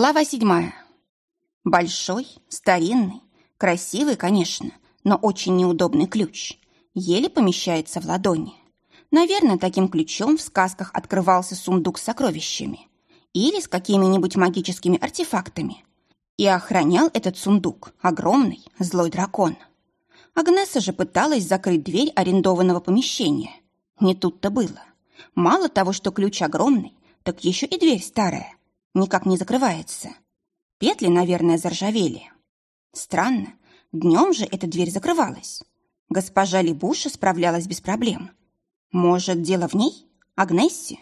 Глава седьмая. Большой, старинный, красивый, конечно, но очень неудобный ключ. Еле помещается в ладони. Наверное, таким ключом в сказках открывался сундук с сокровищами или с какими-нибудь магическими артефактами. И охранял этот сундук огромный злой дракон. Агнеса же пыталась закрыть дверь арендованного помещения. Не тут-то было. Мало того, что ключ огромный, так еще и дверь старая. Никак не закрывается. Петли, наверное, заржавели. Странно, днем же эта дверь закрывалась. Госпожа Лебуша справлялась без проблем. Может, дело в ней? Агнессе?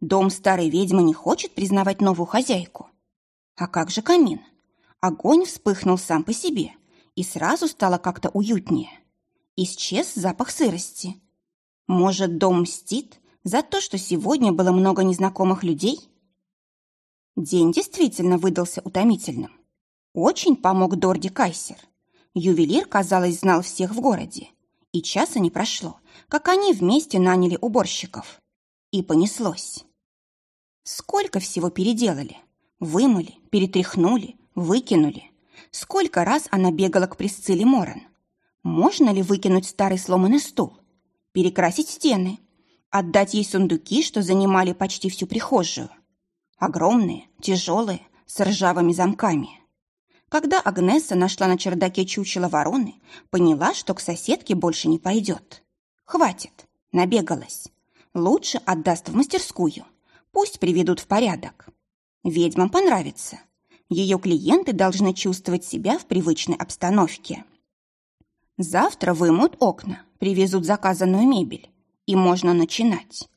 Дом старой ведьмы не хочет признавать новую хозяйку. А как же камин? Огонь вспыхнул сам по себе, и сразу стало как-то уютнее. Исчез запах сырости. Может, дом мстит за то, что сегодня было много незнакомых людей? День действительно выдался утомительным. Очень помог Дорди Кайсер. Ювелир, казалось, знал всех в городе. И часа не прошло, как они вместе наняли уборщиков. И понеслось. Сколько всего переделали. Вымыли, перетряхнули, выкинули. Сколько раз она бегала к Присцилле Моран. Можно ли выкинуть старый сломанный стул? Перекрасить стены? Отдать ей сундуки, что занимали почти всю прихожую? Огромные, тяжелые, с ржавыми замками. Когда Агнеса нашла на чердаке чучело вороны, поняла, что к соседке больше не пойдет. Хватит, набегалась. Лучше отдаст в мастерскую. Пусть приведут в порядок. Ведьмам понравится. Ее клиенты должны чувствовать себя в привычной обстановке. Завтра вымоют окна, привезут заказанную мебель. И можно начинать.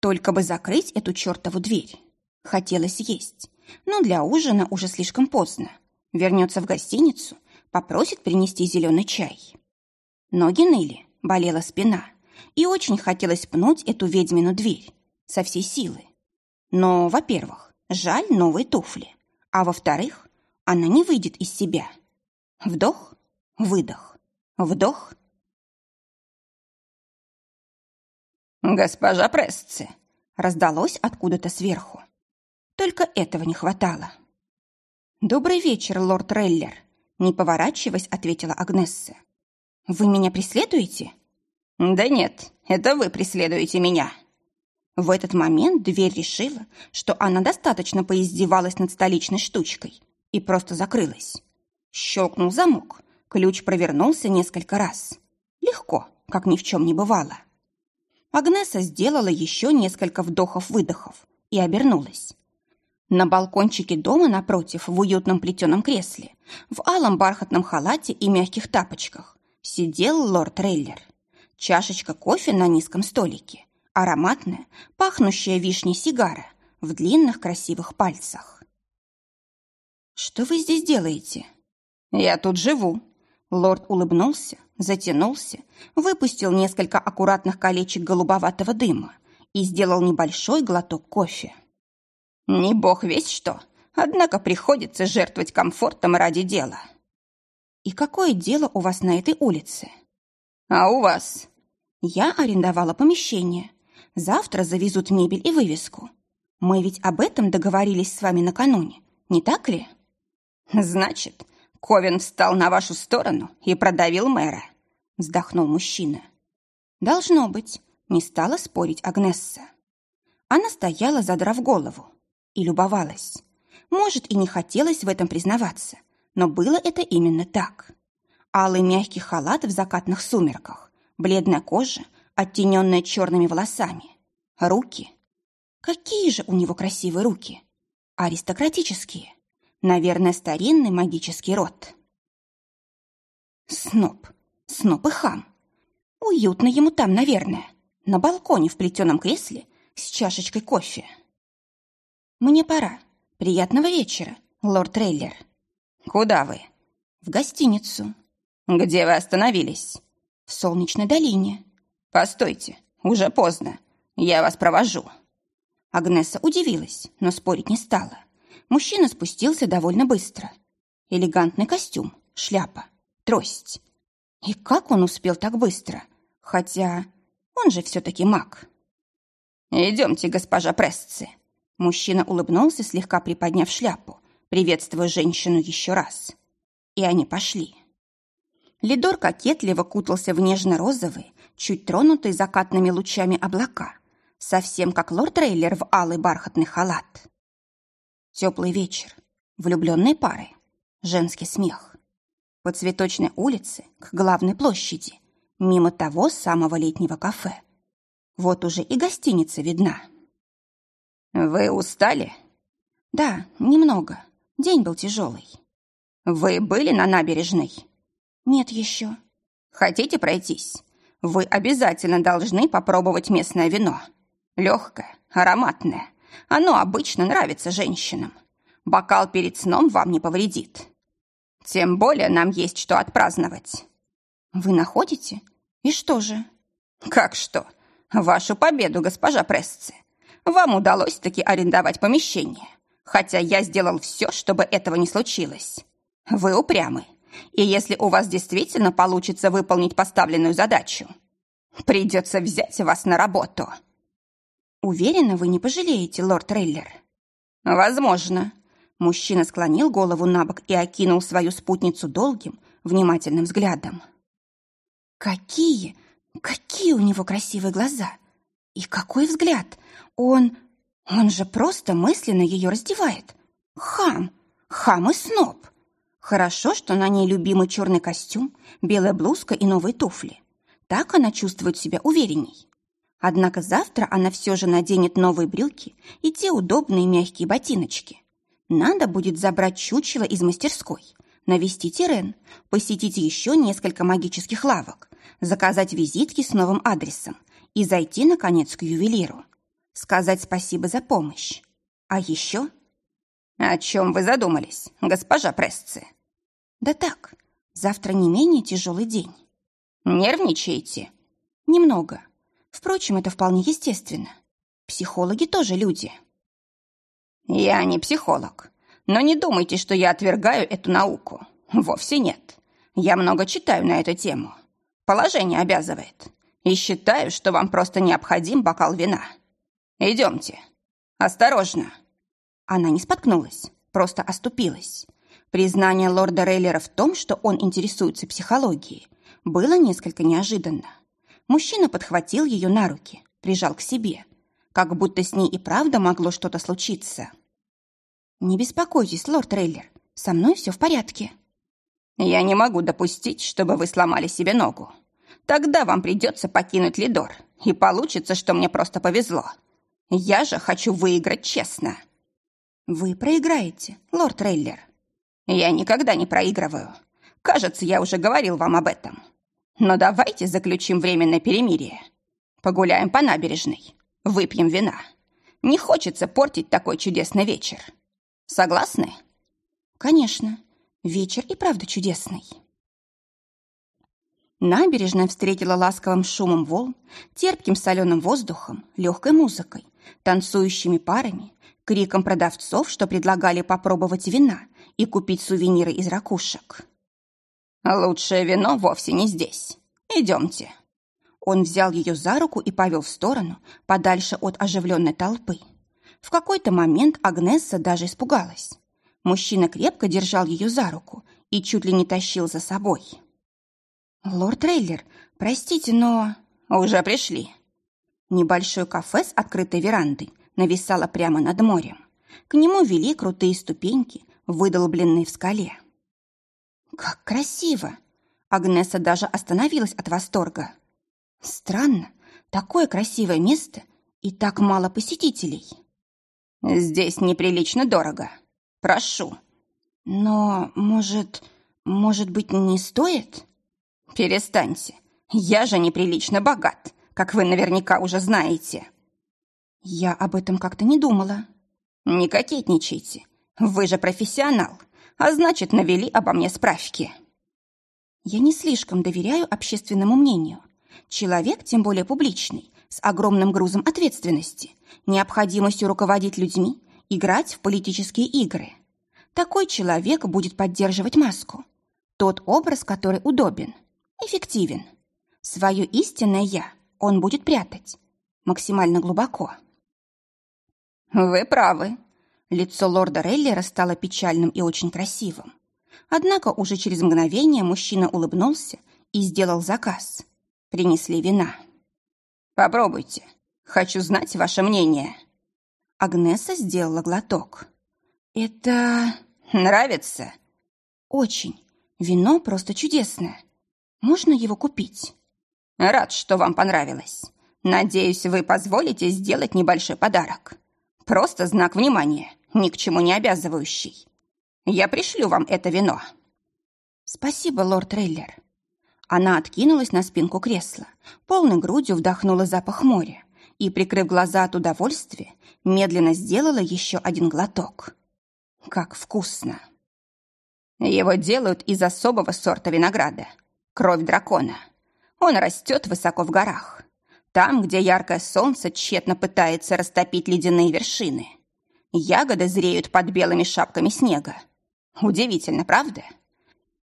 Только бы закрыть эту чертову дверь. Хотелось есть, но для ужина уже слишком поздно. Вернется в гостиницу, попросит принести зеленый чай. Ноги ныли, болела спина, и очень хотелось пнуть эту ведьмину дверь со всей силы. Но, во-первых, жаль новые туфли, а во-вторых, она не выйдет из себя. Вдох, выдох, вдох. «Госпожа Прессе!» раздалось откуда-то сверху. Только этого не хватало. «Добрый вечер, лорд Реллер», — не поворачиваясь, ответила Агнесса. «Вы меня преследуете?» «Да нет, это вы преследуете меня». В этот момент дверь решила, что она достаточно поиздевалась над столичной штучкой и просто закрылась. Щелкнул замок, ключ провернулся несколько раз. Легко, как ни в чем не бывало. Агнеса сделала еще несколько вдохов-выдохов и обернулась. На балкончике дома напротив, в уютном плетеном кресле, в алом бархатном халате и мягких тапочках, сидел лорд Рейлер. Чашечка кофе на низком столике, ароматная, пахнущая вишней сигара в длинных красивых пальцах. «Что вы здесь делаете?» «Я тут живу». Лорд улыбнулся, затянулся, выпустил несколько аккуратных колечек голубоватого дыма и сделал небольшой глоток кофе. Не бог весь что, однако приходится жертвовать комфортом ради дела. И какое дело у вас на этой улице? А у вас? Я арендовала помещение. Завтра завезут мебель и вывеску. Мы ведь об этом договорились с вами накануне, не так ли? Значит, Ковен встал на вашу сторону и продавил мэра, вздохнул мужчина. Должно быть, не стала спорить Агнесса. Она стояла, задрав голову, и любовалась. Может, и не хотелось в этом признаваться, но было это именно так. Алый мягкий халат в закатных сумерках, бледная кожа, оттененная черными волосами. Руки. Какие же у него красивые руки. Аристократические. Наверное, старинный магический род. Сноб. Сноб и хам. Уютно ему там, наверное. На балконе в плетеном кресле с чашечкой кофе. «Мне пора. Приятного вечера, лорд Трейлер». «Куда вы?» «В гостиницу». «Где вы остановились?» «В Солнечной долине». «Постойте, уже поздно. Я вас провожу». Агнеса удивилась, но спорить не стала. Мужчина спустился довольно быстро. Элегантный костюм, шляпа, трость. И как он успел так быстро? Хотя он же все-таки маг. «Идемте, госпожа Прессы», Мужчина улыбнулся, слегка приподняв шляпу, приветствуя женщину еще раз. И они пошли. Лидор кокетливо кутался в нежно-розовые, чуть тронутые закатными лучами облака, совсем как лорд Рейлер в алый бархатный халат. Теплый вечер, влюбленные пары, женский смех. По цветочной улице к главной площади, мимо того самого летнего кафе. Вот уже и гостиница видна. «Вы устали?» «Да, немного. День был тяжелый». «Вы были на набережной?» «Нет еще». «Хотите пройтись? Вы обязательно должны попробовать местное вино. Легкое, ароматное. Оно обычно нравится женщинам. Бокал перед сном вам не повредит. Тем более нам есть что отпраздновать». «Вы находите? И что же?» «Как что? Вашу победу, госпожа Прессы. Вам удалось таки арендовать помещение, хотя я сделал все, чтобы этого не случилось. Вы упрямы, и если у вас действительно получится выполнить поставленную задачу, придется взять вас на работу». «Уверена, вы не пожалеете, лорд Трейлер?» «Возможно». Мужчина склонил голову на бок и окинул свою спутницу долгим, внимательным взглядом. «Какие, какие у него красивые глаза! И какой взгляд! Он... он же просто мысленно ее раздевает! Хам! Хам и сноб!» Хорошо, что на ней любимый черный костюм, белая блузка и новые туфли. Так она чувствует себя уверенней. Однако завтра она все же наденет новые брюки и те удобные мягкие ботиночки. Надо будет забрать чучело из мастерской, навестить Ирен, посетить еще несколько магических лавок, заказать визитки с новым адресом и зайти, наконец, к ювелиру. Сказать спасибо за помощь. А еще... «О чем вы задумались, госпожа Прессы?» «Да так, завтра не менее тяжелый день». «Нервничаете?» «Немного. Впрочем, это вполне естественно. Психологи тоже люди». «Я не психолог, но не думайте, что я отвергаю эту науку. Вовсе нет. Я много читаю на эту тему. Положение обязывает. И считаю, что вам просто необходим бокал вина. Идемте. Осторожно». Она не споткнулась, просто оступилась. Признание лорда Рейлера в том, что он интересуется психологией, было несколько неожиданно. Мужчина подхватил ее на руки, прижал к себе, как будто с ней и правда могло что-то случиться. «Не беспокойтесь, лорд Рейлер, со мной все в порядке». «Я не могу допустить, чтобы вы сломали себе ногу. Тогда вам придется покинуть Лидор, и получится, что мне просто повезло. Я же хочу выиграть честно». «Вы проиграете, лорд Рейлер». «Я никогда не проигрываю. Кажется, я уже говорил вам об этом. Но давайте заключим временное перемирие. Погуляем по набережной, выпьем вина. Не хочется портить такой чудесный вечер. Согласны? Конечно. Вечер и правда чудесный. Набережная встретила ласковым шумом волн, терпким соленым воздухом, легкой музыкой, танцующими парами, криком продавцов, что предлагали попробовать вина и купить сувениры из ракушек. «Лучшее вино вовсе не здесь. Идемте». Он взял ее за руку и повел в сторону, подальше от оживленной толпы. В какой-то момент Агнесса даже испугалась. Мужчина крепко держал ее за руку и чуть ли не тащил за собой. «Лорд Рейлер, простите, но...» «Уже пришли». Небольшое кафе с открытой верандой нависало прямо над морем. К нему вели крутые ступеньки, выдолбленные в скале. «Как красиво!» Агнеса даже остановилась от восторга. «Странно, такое красивое место и так мало посетителей». «Здесь неприлично дорого. Прошу». «Но, может, может быть, не стоит?» «Перестаньте. Я же неприлично богат, как вы наверняка уже знаете». «Я об этом как-то не думала». «Не кокетничайте. Вы же профессионал а значит, навели обо мне справки. Я не слишком доверяю общественному мнению. Человек, тем более публичный, с огромным грузом ответственности, необходимостью руководить людьми, играть в политические игры. Такой человек будет поддерживать маску. Тот образ, который удобен, эффективен. Свое истинное «я» он будет прятать максимально глубоко. «Вы правы», Лицо лорда Рейлера стало печальным и очень красивым. Однако уже через мгновение мужчина улыбнулся и сделал заказ. Принесли вина. «Попробуйте. Хочу знать ваше мнение». Агнеса сделала глоток. «Это... нравится?» «Очень. Вино просто чудесное. Можно его купить?» «Рад, что вам понравилось. Надеюсь, вы позволите сделать небольшой подарок. Просто знак внимания, ни к чему не обязывающий. Я пришлю вам это вино». «Спасибо, лорд Трейлер». Она откинулась на спинку кресла, полной грудью вдохнула запах моря и, прикрыв глаза от удовольствия, медленно сделала еще один глоток. Как вкусно! Его делают из особого сорта винограда – кровь дракона. Он растет высоко в горах. Там, где яркое солнце тщетно пытается растопить ледяные вершины. Ягоды зреют под белыми шапками снега. Удивительно, правда?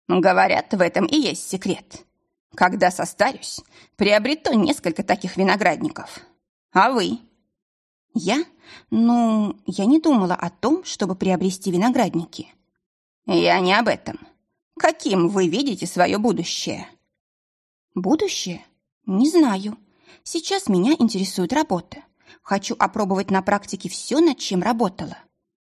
Говорят, в этом и есть секрет. Когда состарюсь, приобрету несколько таких виноградников. А вы? Я? Ну, я не думала о том, чтобы приобрести виноградники. Я не об этом. Каким вы видите свое будущее? Будущее? Не знаю. Сейчас меня интересует работа. Хочу опробовать на практике все, над чем работала.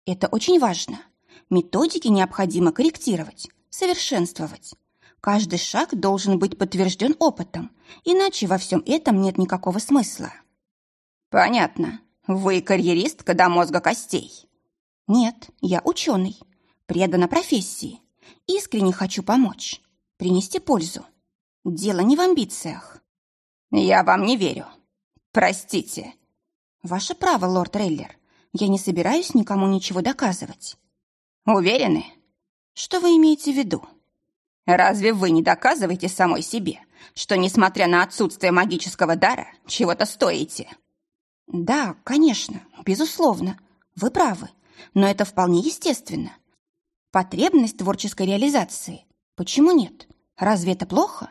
Это очень важно. Методики необходимо корректировать, совершенствовать. Каждый шаг должен быть подтвержден опытом, иначе во всем этом нет никакого смысла. Понятно. Вы карьеристка до мозга костей. Нет, я ученый. Предана профессии. Искренне хочу помочь. Принести пользу. Дело не в амбициях. Я вам не верю. Простите. Ваше право, лорд Рейлер. Я не собираюсь никому ничего доказывать. Уверены? Что вы имеете в виду? Разве вы не доказываете самой себе, что, несмотря на отсутствие магического дара, чего-то стоите? Да, конечно, безусловно. Вы правы. Но это вполне естественно. Потребность творческой реализации. Почему нет? Разве это плохо?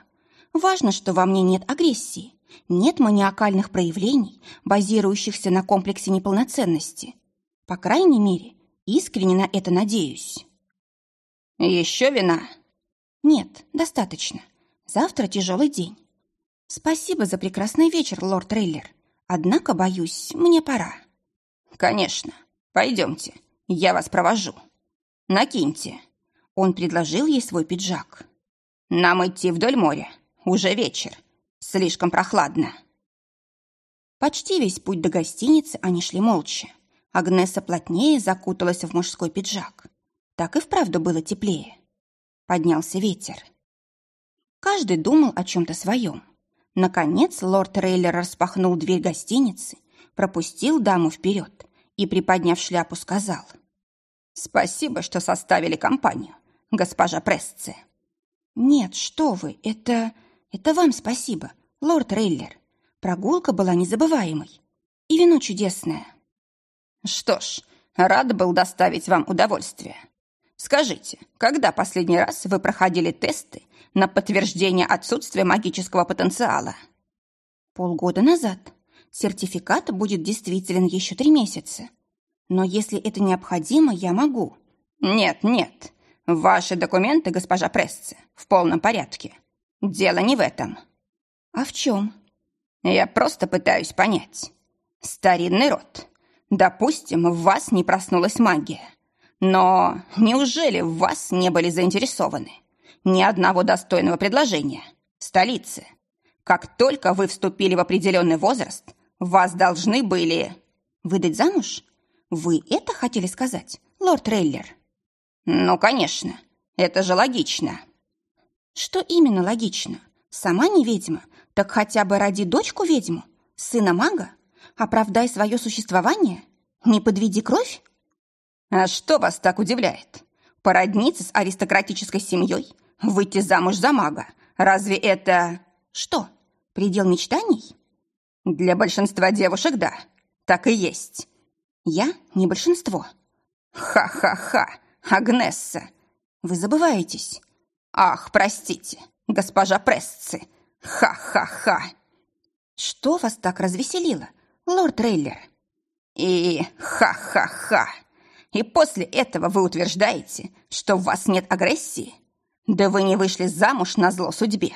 Важно, что во мне нет агрессии, нет маниакальных проявлений, базирующихся на комплексе неполноценности. По крайней мере, Искренне на это надеюсь. Еще вина? Нет, достаточно. Завтра тяжелый день. Спасибо за прекрасный вечер, лорд Трейлер. Однако, боюсь, мне пора. Конечно. Пойдемте, я вас провожу. Накиньте. Он предложил ей свой пиджак. Нам идти вдоль моря. Уже вечер. Слишком прохладно. Почти весь путь до гостиницы они шли молча. Агнеса плотнее закуталась в мужской пиджак. Так и вправду было теплее. Поднялся ветер. Каждый думал о чем-то своем. Наконец лорд Рейлер распахнул дверь гостиницы, пропустил даму вперед и, приподняв шляпу, сказал. «Спасибо, что составили компанию, госпожа Пресце». «Нет, что вы, это... это вам спасибо, лорд Рейлер. Прогулка была незабываемой. И вино чудесное». Что ж, рад был доставить вам удовольствие. Скажите, когда последний раз вы проходили тесты на подтверждение отсутствия магического потенциала? Полгода назад. Сертификат будет действителен еще три месяца. Но если это необходимо, я могу. Нет, нет. Ваши документы, госпожа Прессе, в полном порядке. Дело не в этом. А в чем? Я просто пытаюсь понять. Старинный род. Допустим, в вас не проснулась магия. Но неужели в вас не были заинтересованы? Ни одного достойного предложения. Столицы. Как только вы вступили в определенный возраст, вас должны были... Выдать замуж? Вы это хотели сказать, лорд Рейлер? Ну, конечно. Это же логично. Что именно логично? Сама не ведьма, так хотя бы ради дочку ведьму, сына мага? Оправдай свое существование? Не подведи кровь? А что вас так удивляет? Породниться с аристократической семьей? Выйти замуж за мага? Разве это... Что, предел мечтаний? Для большинства девушек, да. Так и есть. Я не большинство. Ха-ха-ха, Агнесса. Вы забываетесь. Ах, простите, госпожа Прессы. Ха-ха-ха. Что вас так развеселило? лорд Рейлер. И ха-ха-ха. И после этого вы утверждаете, что в вас нет агрессии? Да вы не вышли замуж на зло судьбе.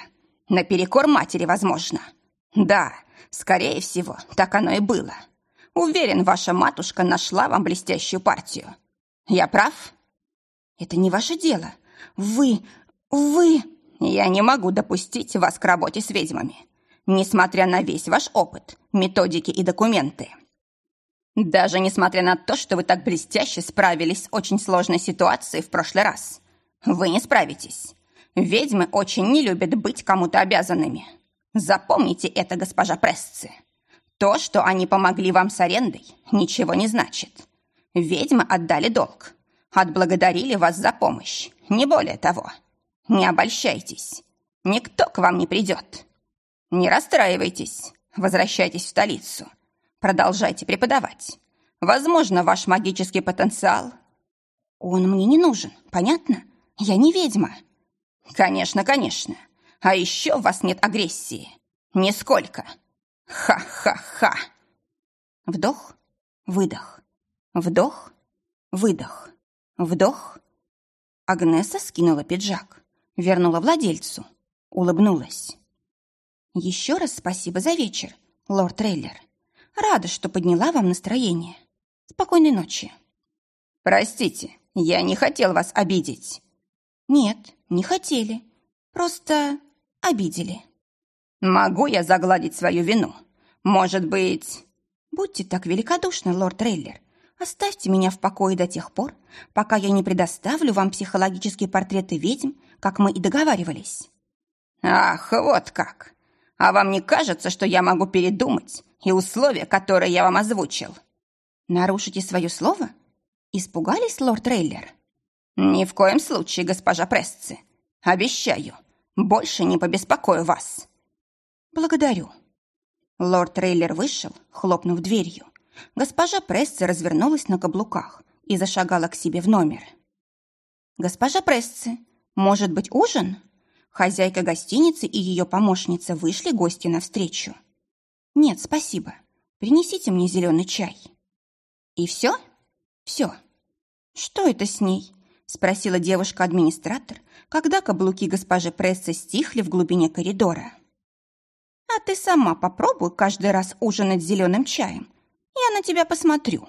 Наперекор матери, возможно. Да, скорее всего, так оно и было. Уверен, ваша матушка нашла вам блестящую партию. Я прав? Это не ваше дело. Вы... вы... Я не могу допустить вас к работе с ведьмами, несмотря на весь ваш опыт, методики и документы. Даже несмотря на то, что вы так блестяще справились с очень сложной ситуацией в прошлый раз. Вы не справитесь. Ведьмы очень не любят быть кому-то обязанными. Запомните это, госпожа Прессы. То, что они помогли вам с арендой, ничего не значит. Ведьмы отдали долг. Отблагодарили вас за помощь. Не более того. Не обольщайтесь. Никто к вам не придет. Не расстраивайтесь. Возвращайтесь в столицу. Продолжайте преподавать. Возможно, ваш магический потенциал... Он мне не нужен, понятно? Я не ведьма. Конечно, конечно. А еще у вас нет агрессии. Нисколько. Ха-ха-ха. Вдох, выдох. Вдох, выдох. Вдох. Агнеса скинула пиджак, вернула владельцу, улыбнулась. Еще раз спасибо за вечер, лорд Трейлер. Рада, что подняла вам настроение. Спокойной ночи. Простите, я не хотел вас обидеть. Нет, не хотели. Просто обидели. Могу я загладить свою вину? Может быть... Будьте так великодушны, лорд Трейлер. Оставьте меня в покое до тех пор, пока я не предоставлю вам психологические портреты ведьм, как мы и договаривались. Ах, вот как! А вам не кажется, что я могу передумать и условия, которые я вам озвучил. Нарушите свое слово? Испугались, лорд Трейлер? Ни в коем случае, госпожа Прессы. Обещаю, больше не побеспокою вас. Благодарю. Лорд Трейлер вышел, хлопнув дверью. Госпожа Прессы развернулась на каблуках и зашагала к себе в номер. «Госпожа Прессы, может быть, ужин?» Хозяйка гостиницы и ее помощница вышли гости навстречу. «Нет, спасибо. Принесите мне зеленый чай». «И все?» «Все». «Что это с ней?» — спросила девушка-администратор, когда каблуки госпожи Прессы стихли в глубине коридора. «А ты сама попробуй каждый раз ужинать зеленым чаем. Я на тебя посмотрю».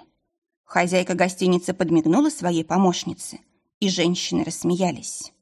Хозяйка гостиницы подмигнула своей помощнице, и женщины рассмеялись.